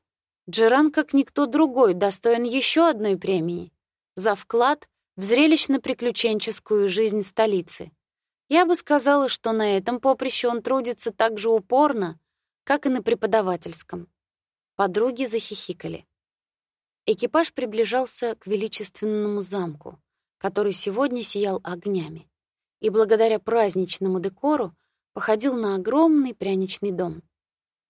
Джеран, как никто другой, достоин еще одной премии за вклад в зрелищно-приключенческую жизнь столицы. Я бы сказала, что на этом поприще он трудится так же упорно, как и на преподавательском. Подруги захихикали. Экипаж приближался к величественному замку, который сегодня сиял огнями, и благодаря праздничному декору походил на огромный пряничный дом.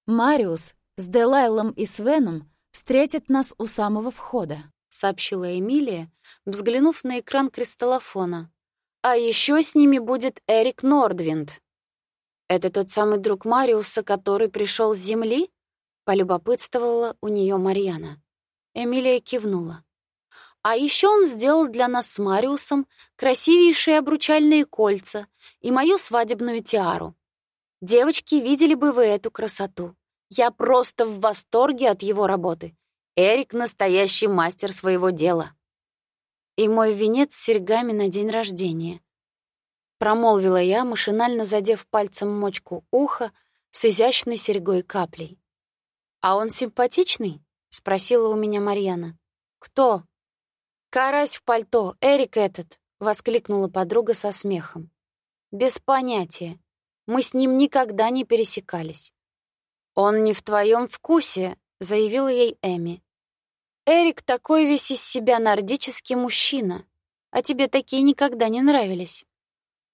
«Мариус с Делайлом и Свеном встретят нас у самого входа», — сообщила Эмилия, взглянув на экран кристаллофона. «А еще с ними будет Эрик Нордвинд». «Это тот самый друг Мариуса, который пришел с Земли?» — полюбопытствовала у нее Марьяна. Эмилия кивнула. А еще он сделал для нас с Мариусом красивейшие обручальные кольца и мою свадебную тиару. Девочки, видели бы вы эту красоту. Я просто в восторге от его работы. Эрик — настоящий мастер своего дела. И мой венец с серьгами на день рождения. Промолвила я, машинально задев пальцем мочку уха с изящной серьгой каплей. «А он симпатичный?» — спросила у меня Марьяна. «Кто?» «Карась в пальто, Эрик этот!» — воскликнула подруга со смехом. «Без понятия. Мы с ним никогда не пересекались». «Он не в твоем вкусе», — заявила ей Эми. «Эрик такой весь из себя нордический мужчина, а тебе такие никогда не нравились».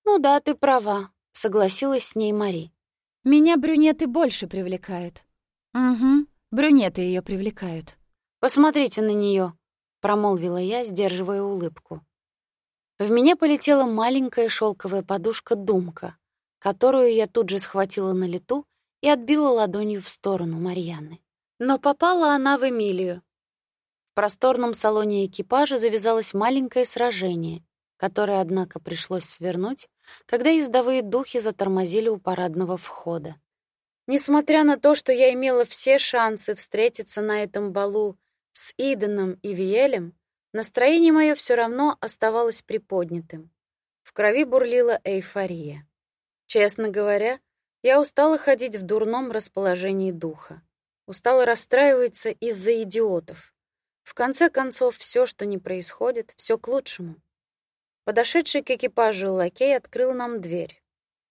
«Ну да, ты права», — согласилась с ней Мари. «Меня брюнеты больше привлекают». «Угу, Брюнеты ее привлекают. Посмотрите на нее, промолвила я, сдерживая улыбку. В меня полетела маленькая шелковая подушка Думка, которую я тут же схватила на лету и отбила ладонью в сторону Марьяны. Но попала она в Эмилию. В просторном салоне экипажа завязалось маленькое сражение, которое, однако, пришлось свернуть, когда ездовые духи затормозили у парадного входа. Несмотря на то, что я имела все шансы встретиться на этом балу с Иденом и Виелем, настроение мое все равно оставалось приподнятым. В крови бурлила эйфория. Честно говоря, я устала ходить в дурном расположении духа. Устала расстраиваться из-за идиотов. В конце концов, все, что не происходит, все к лучшему. Подошедший к экипажу лакей открыл нам дверь.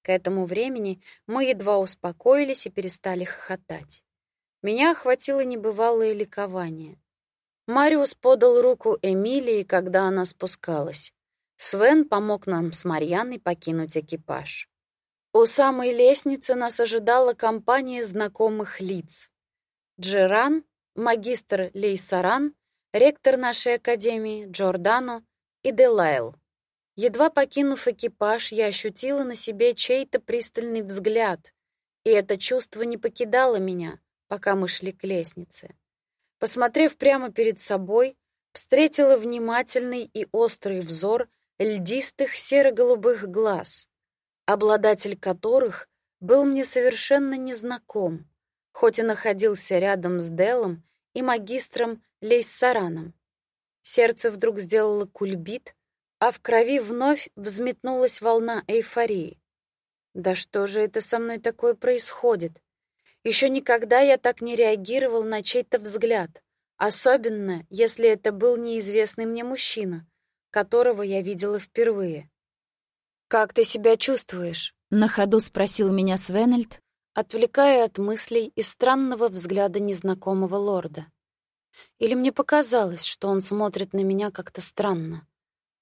К этому времени мы едва успокоились и перестали хохотать. Меня охватило небывалое ликование. Мариус подал руку Эмилии, когда она спускалась. Свен помог нам с Марьяной покинуть экипаж. У самой лестницы нас ожидала компания знакомых лиц. Джеран, магистр Лейсаран, ректор нашей академии Джордано и Делайл. Едва покинув экипаж, я ощутила на себе чей-то пристальный взгляд, и это чувство не покидало меня, пока мы шли к лестнице. Посмотрев прямо перед собой, встретила внимательный и острый взор льдистых серо-голубых глаз, обладатель которых был мне совершенно незнаком, хоть и находился рядом с Делом и магистром Лейссараном. Сердце вдруг сделало кульбит, а в крови вновь взметнулась волна эйфории. Да что же это со мной такое происходит? Еще никогда я так не реагировал на чей-то взгляд, особенно если это был неизвестный мне мужчина, которого я видела впервые. «Как ты себя чувствуешь?» — на ходу спросил меня Свенельд, отвлекая от мыслей и странного взгляда незнакомого лорда. Или мне показалось, что он смотрит на меня как-то странно.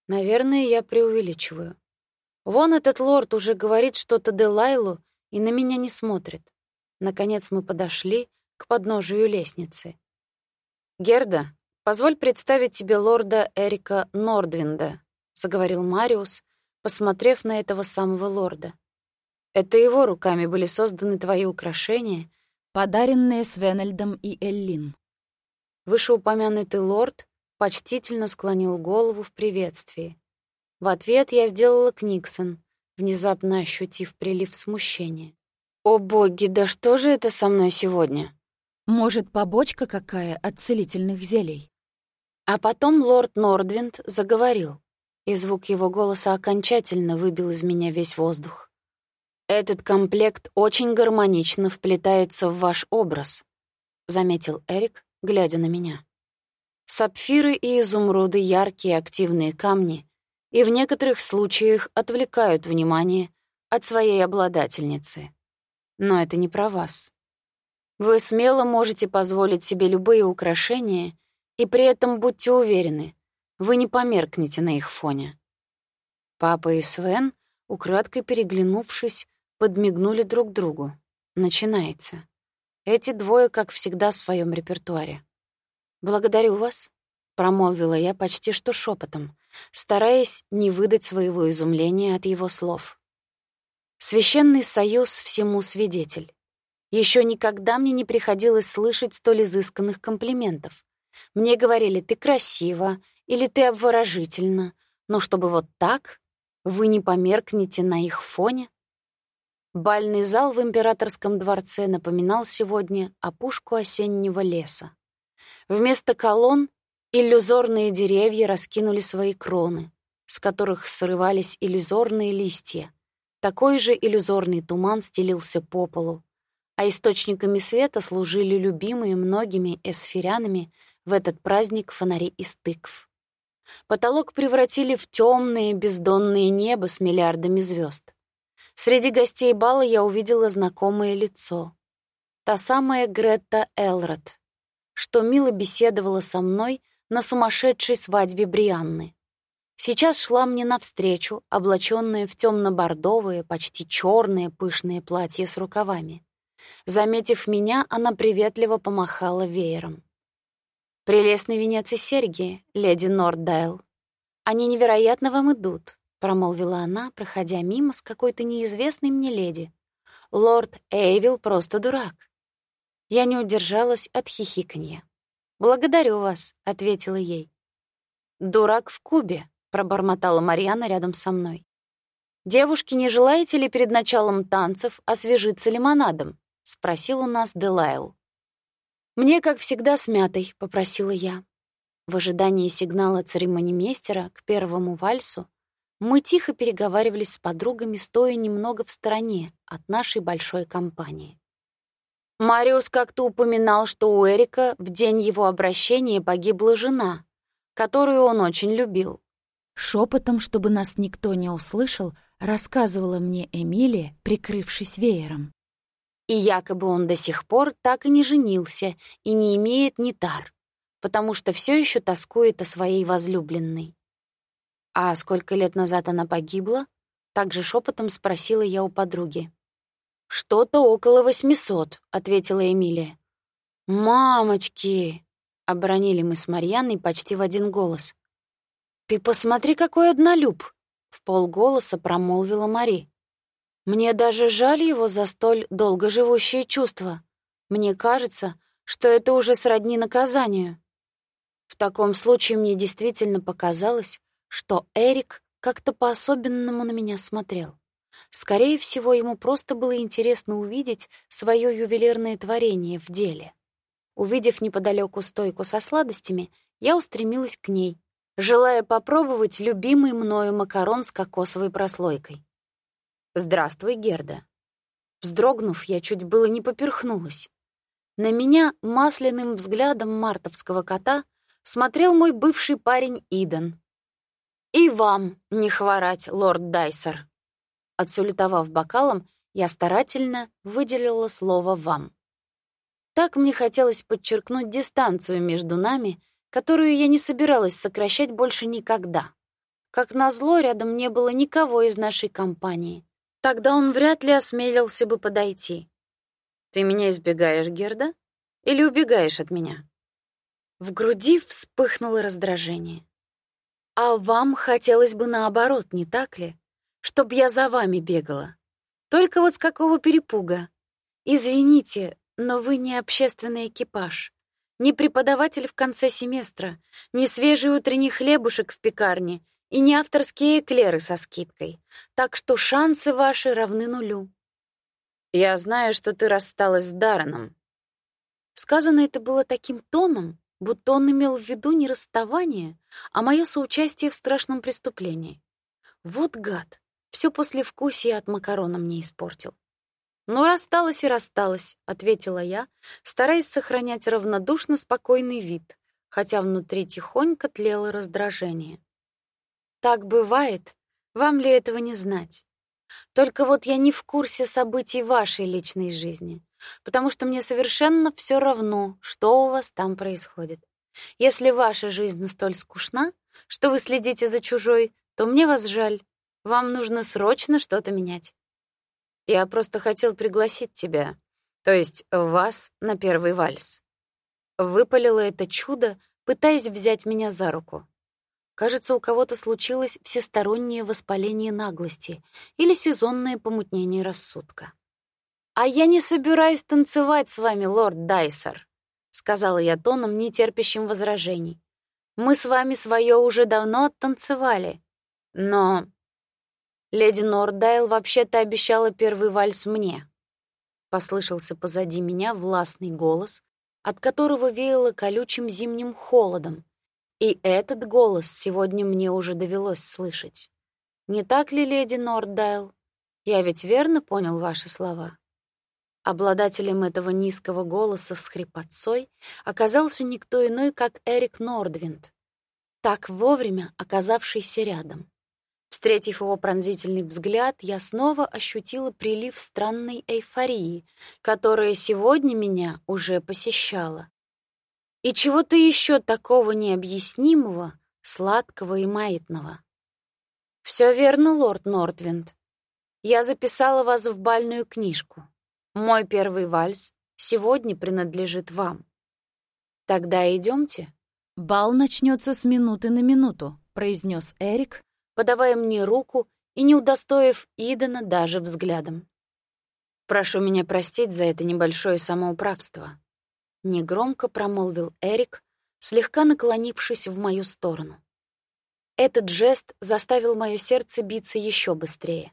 Наверное, я преувеличиваю. Вон этот лорд уже говорит что-то Делайлу и на меня не смотрит. Наконец мы подошли к подножию лестницы. «Герда, позволь представить тебе лорда Эрика Нордвинда», — заговорил Мариус, посмотрев на этого самого лорда. «Это его руками были созданы твои украшения, подаренные Свенельдом и Эллин. Вышеупомянутый лорд почтительно склонил голову в приветствии. В ответ я сделала книксон, внезапно ощутив прилив смущения. «О боги, да что же это со мной сегодня?» «Может, побочка какая от целительных зелий?» А потом лорд Нордвинд заговорил, и звук его голоса окончательно выбил из меня весь воздух. «Этот комплект очень гармонично вплетается в ваш образ», — заметил Эрик, глядя на меня. Сапфиры и изумруды — яркие активные камни и в некоторых случаях отвлекают внимание от своей обладательницы. Но это не про вас. Вы смело можете позволить себе любые украшения, и при этом будьте уверены, вы не померкнете на их фоне. Папа и Свен, украдкой переглянувшись, подмигнули друг другу. Начинается. Эти двое, как всегда, в своем репертуаре. «Благодарю вас», — промолвила я почти что шепотом, стараясь не выдать своего изумления от его слов. Священный союз всему свидетель. Еще никогда мне не приходилось слышать столь изысканных комплиментов. Мне говорили «ты красива» или «ты обворожительна», но чтобы вот так вы не померкнете на их фоне? Бальный зал в императорском дворце напоминал сегодня опушку осеннего леса. Вместо колонн иллюзорные деревья раскинули свои кроны, с которых срывались иллюзорные листья. Такой же иллюзорный туман стелился по полу, а источниками света служили любимые многими эсфирянами в этот праздник фонари из тыкв. Потолок превратили в темное бездонное небо с миллиардами звезд. Среди гостей бала я увидела знакомое лицо. Та самая Гретта Элрод, что мило беседовала со мной на сумасшедшей свадьбе Брианны. Сейчас шла мне навстречу, облаченная в темно-бордовые, почти черные пышные платья с рукавами. Заметив меня, она приветливо помахала веером. «Прелестный венец и серьги, леди Норддайл. Они невероятно вам идут», — промолвила она, проходя мимо с какой-то неизвестной мне леди. «Лорд Эйвил просто дурак. Я не удержалась от хихиканья. «Благодарю вас», — ответила ей. «Дурак в Кубе», — пробормотала Марьяна рядом со мной. «Девушки, не желаете ли перед началом танцев освежиться лимонадом?» — спросил у нас Делайл. «Мне, как всегда, с мятой», — попросила я. В ожидании сигнала церемонимейстера к первому вальсу мы тихо переговаривались с подругами, стоя немного в стороне от нашей большой компании. Мариус как-то упоминал, что у Эрика в день его обращения погибла жена, которую он очень любил. Шепотом, чтобы нас никто не услышал, рассказывала мне Эмилия, прикрывшись веером. И якобы он до сих пор так и не женился и не имеет ни тар, потому что все еще тоскует о своей возлюбленной. А сколько лет назад она погибла? Также шепотом спросила я у подруги. «Что-то около восьмисот», — ответила Эмилия. «Мамочки!» — обронили мы с Марьяной почти в один голос. «Ты посмотри, какой однолюб!» — в полголоса промолвила Мари. «Мне даже жаль его за столь долгоживущее чувство. Мне кажется, что это уже сродни наказанию». В таком случае мне действительно показалось, что Эрик как-то по-особенному на меня смотрел. Скорее всего, ему просто было интересно увидеть свое ювелирное творение в деле. Увидев неподалеку стойку со сладостями, я устремилась к ней, желая попробовать любимый мною макарон с кокосовой прослойкой. «Здравствуй, Герда». Вздрогнув, я чуть было не поперхнулась. На меня масляным взглядом мартовского кота смотрел мой бывший парень Иден. «И вам не хворать, лорд Дайсер», Отсулетовав бокалом, я старательно выделила слово «вам». Так мне хотелось подчеркнуть дистанцию между нами, которую я не собиралась сокращать больше никогда. Как назло, рядом не было никого из нашей компании. Тогда он вряд ли осмелился бы подойти. «Ты меня избегаешь, Герда? Или убегаешь от меня?» В груди вспыхнуло раздражение. «А вам хотелось бы наоборот, не так ли?» чтоб я за вами бегала. Только вот с какого перепуга? Извините, но вы не общественный экипаж, не преподаватель в конце семестра, не свежий утренний хлебушек в пекарне и не авторские эклеры со скидкой. Так что шансы ваши равны нулю. Я знаю, что ты рассталась с Дараном. Сказано это было таким тоном, будто он имел в виду не расставание, а мое соучастие в страшном преступлении. Вот гад. Все послевкусие от макарона мне испортил. «Ну, рассталась и рассталась», — ответила я, стараясь сохранять равнодушно спокойный вид, хотя внутри тихонько тлело раздражение. «Так бывает. Вам ли этого не знать? Только вот я не в курсе событий вашей личной жизни, потому что мне совершенно все равно, что у вас там происходит. Если ваша жизнь столь скучна, что вы следите за чужой, то мне вас жаль. Вам нужно срочно что-то менять. Я просто хотел пригласить тебя, то есть вас, на первый вальс. Выпалило это чудо, пытаясь взять меня за руку. Кажется, у кого-то случилось всестороннее воспаление наглости или сезонное помутнение рассудка. «А я не собираюсь танцевать с вами, лорд Дайсер», — сказала я тоном, нетерпящим возражений. «Мы с вами свое уже давно оттанцевали. Но Леди Нордайл вообще-то обещала первый вальс мне. Послышался позади меня властный голос, от которого веяло колючим зимним холодом. И этот голос сегодня мне уже довелось слышать. Не так ли, леди Нордайл? Я ведь верно понял ваши слова. Обладателем этого низкого голоса с хрипотцой оказался никто иной, как Эрик Нордвинд, так вовремя оказавшийся рядом. Встретив его пронзительный взгляд, я снова ощутила прилив странной эйфории, которая сегодня меня уже посещала. И чего-то еще такого необъяснимого, сладкого и маятного. Все верно, лорд Нортвинд. Я записала вас в бальную книжку. Мой первый вальс сегодня принадлежит вам. Тогда идемте. Бал начнется с минуты на минуту, произнес Эрик, подавая мне руку и не удостоив Идена даже взглядом. «Прошу меня простить за это небольшое самоуправство», — негромко промолвил Эрик, слегка наклонившись в мою сторону. Этот жест заставил мое сердце биться еще быстрее.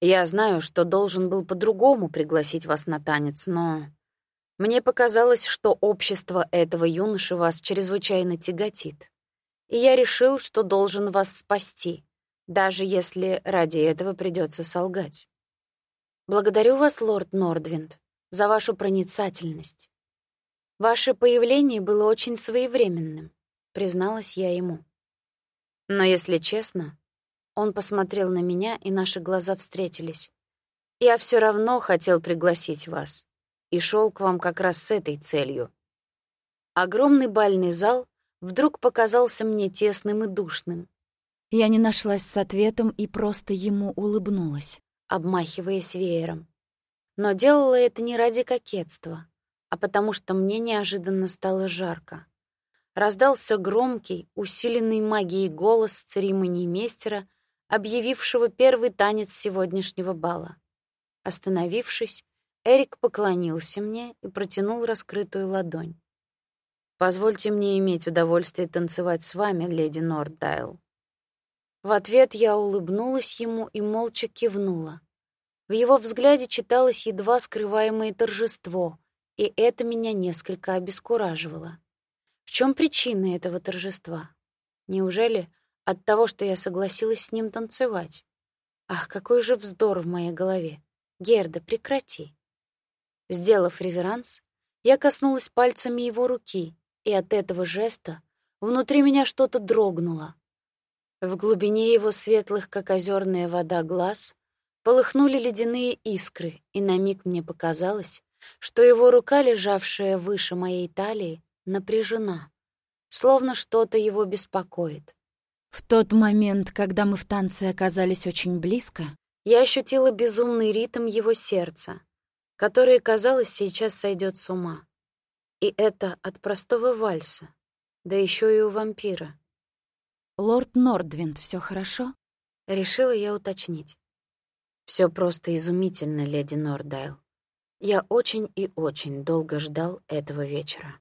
Я знаю, что должен был по-другому пригласить вас на танец, но мне показалось, что общество этого юноши вас чрезвычайно тяготит. И я решил, что должен вас спасти, даже если ради этого придется солгать. Благодарю вас, лорд Нордвинд, за вашу проницательность. Ваше появление было очень своевременным, призналась я ему. Но если честно, он посмотрел на меня, и наши глаза встретились. Я все равно хотел пригласить вас и шел к вам как раз с этой целью. Огромный бальный зал вдруг показался мне тесным и душным. Я не нашлась с ответом и просто ему улыбнулась, обмахиваясь веером. Но делала это не ради кокетства, а потому что мне неожиданно стало жарко. Раздался громкий, усиленный магией голос церемонии мейстера, объявившего первый танец сегодняшнего бала. Остановившись, Эрик поклонился мне и протянул раскрытую ладонь. «Позвольте мне иметь удовольствие танцевать с вами, леди Норддайл». В ответ я улыбнулась ему и молча кивнула. В его взгляде читалось едва скрываемое торжество, и это меня несколько обескураживало. В чем причина этого торжества? Неужели от того, что я согласилась с ним танцевать? Ах, какой же вздор в моей голове. Герда, прекрати. Сделав реверанс, я коснулась пальцами его руки, и от этого жеста внутри меня что-то дрогнуло. В глубине его светлых, как озерная вода, глаз полыхнули ледяные искры, и на миг мне показалось, что его рука, лежавшая выше моей талии, напряжена, словно что-то его беспокоит. В тот момент, когда мы в танце оказались очень близко, я ощутила безумный ритм его сердца, которое, казалось, сейчас сойдет с ума. И это от простого вальса, да еще и у вампира. «Лорд Нордвинд, все хорошо?» — решила я уточнить. Все просто изумительно, леди Нордайл. Я очень и очень долго ждал этого вечера.